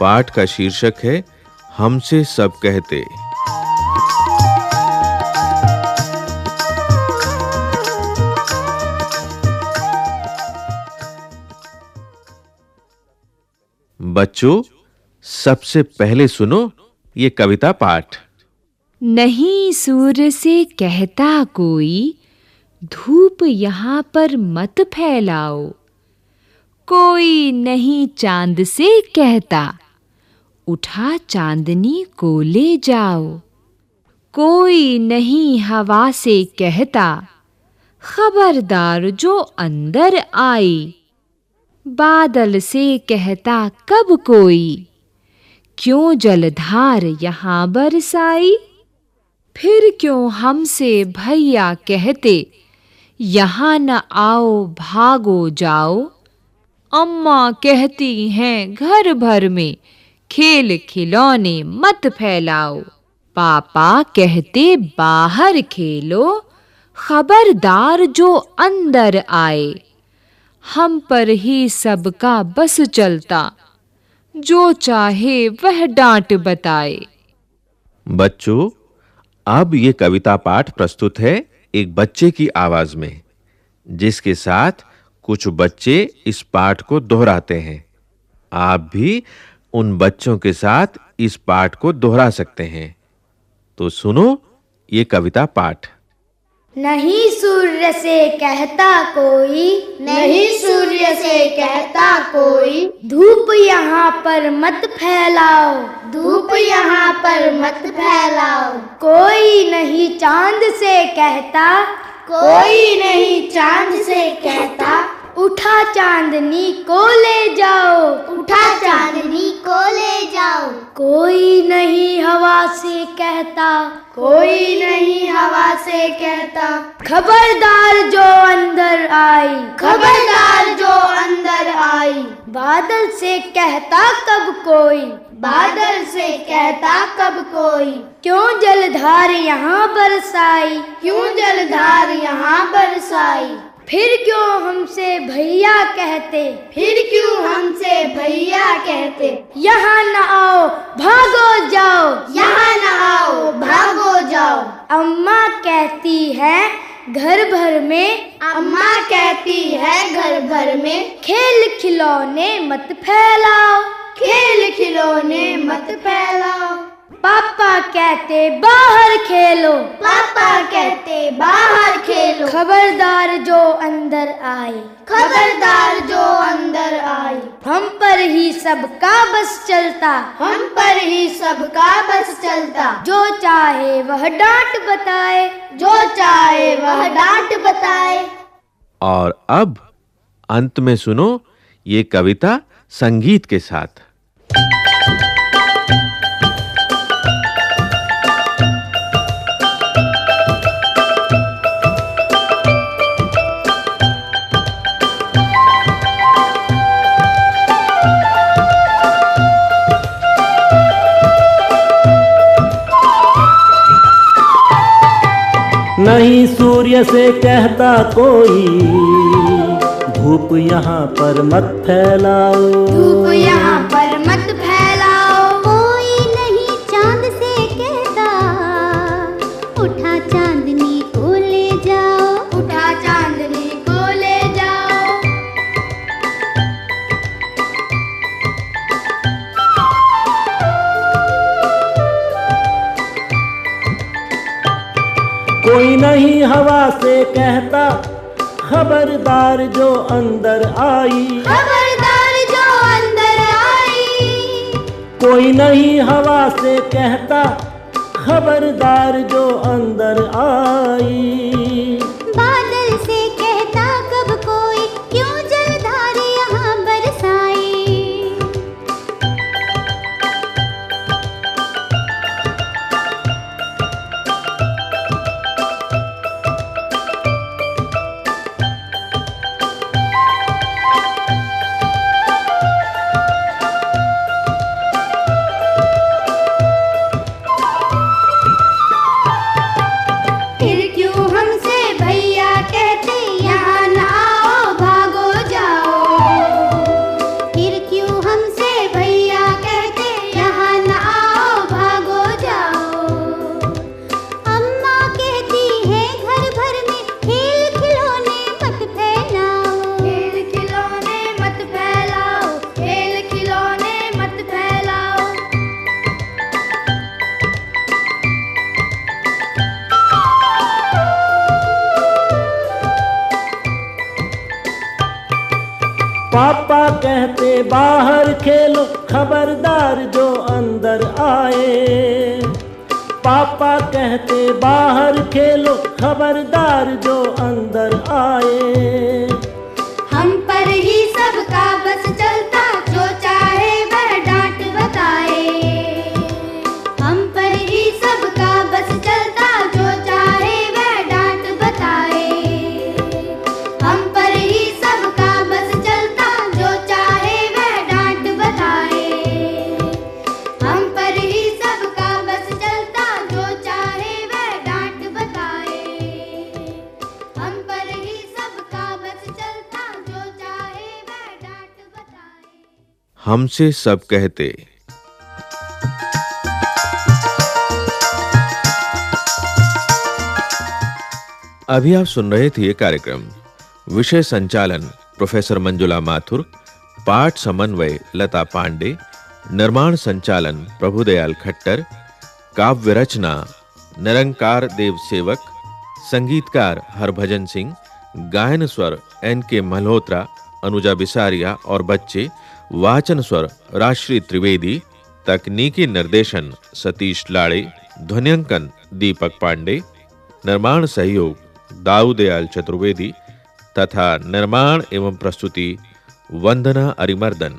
पाठ का शीर्षक है, हमसे सब कहते। बच्चों, सबसे पहले सुनो ये कविता पाठ। नहीं सूर्य से कहता कोई, धूप यहाँ पर मत फैलाओ। कोई नहीं चाँद से कहता उठा चांदनी को ले जाओ। कोई नहीं हवा से कहता, खबरदार जो अंदर आई। बादल से कहता, कब कोई? क्यों जलधार यहाँ बरसाई? फिर क्यों हमसे भैया कहते, यहाँ न आओ, भागो जाओ। अम्मा कहती हैं, घर भर में खेल खिलौने मत फैलाओ। पापा कहते, बाहर खेलो, खबरदार जो अंदर आए, हम पर ही सबका बस चलता, जो चाहे वह डांट बताए। बच्चों, अब ये कविता पाठ प्रस्तुत है एक बच्चे की आवाज़ में, जिसके साथ कुछ बच्चे इस पाठ को दोहराते हैं। आप भी उन बच्चों के साथ इस पाठ को दोहरा सकते हैं। तो सुनो, ये कविता पाठ। नहीं सूर्य से कहता कोई, नहीं सूर्य से कहता कोई, धूप यहाँ पर मत फैलाओ, धूप यहाँ पर मत फैलाओ। कोई नहीं चाँद से कहता, कोई नहीं चाँद से कहता उठा चांदनी को ले जाओ। उठा चांदनी को ले जाओ। कोई नहीं हवा से कहता। कोई नहीं हवा से कहता। खबरदार जो अंदर आई। खबरदार जो अंदर आई। बादल से कहता कब कोई। बादल से कहता कब कोई। क्यों जलधार यहाँ बरसाई। क्यों जलधार यहाँ बरसाई। फिर क्यों हमसे भैया कहते? फिर क्यों हमसे भैया कहते? यहाँ न आओ भागो जाओ। यहाँ न आओ भागो जाओ। अम्मा कहती है घर भर में अम्मा कहती है घर भर में खेल खिलौने मत फैलाओ। खेल खिलौने मत फैलाओ। पापा कहते बाहर खेलो। पापा कहते बाहर खेलो। खबरदार जो अंदर आए। खबरदार जो अंदर आए। हम पर ही सबका बस चलता। हम पर ही सबका बस चलता। जो चाहे वह डांट बताए। जो चाहे वह डांट बताए। और अब अंत में सुनो ये कविता संगीत के साथ। नहीं सूर्य से कहता कोई धूप यहाँ पर मत फैलाओ। धूप यहाँ कोई नहीं हवा से कहता खबरदार जो अंदर आई। खबरदार जो अंदर आई। कोई नहीं हवा से कहता खबरदार जो अंदर आई। कहते, बाहर खेलो, खबरदार जो अंदर आए। पापा कहते, बाहर खेलो, खबरदार जो अंदर आए। हम पर ही सबका बस चलता हमसे सब कहते। अभी आप सुन रहे थे कार्यक्रम। विषय संचालन, प्रोफेसर मंजुला माथुर, पाठ समन्वय, लता पांडे, निर्माण संचालन, प्रभुदयाल खट्टर, काव्य रचना, निरंकार देव सेवक, संगीतकार हरभजन सिंह, गायन स्वर एन के मल्होत्रा, अनुजा बिसारिया और बच्चे वाचन स्वर राश्री त्रिवेदी, तकनीकी निर्देशन, सतीश लाड़े, ध्वनियांकन, दीपक पांडे, निर्माण सहयोग दाऊदयाल चतुर्वेदी, तथा निर्माण एवं प्रस्तुति, वंदना अरिमर्दन।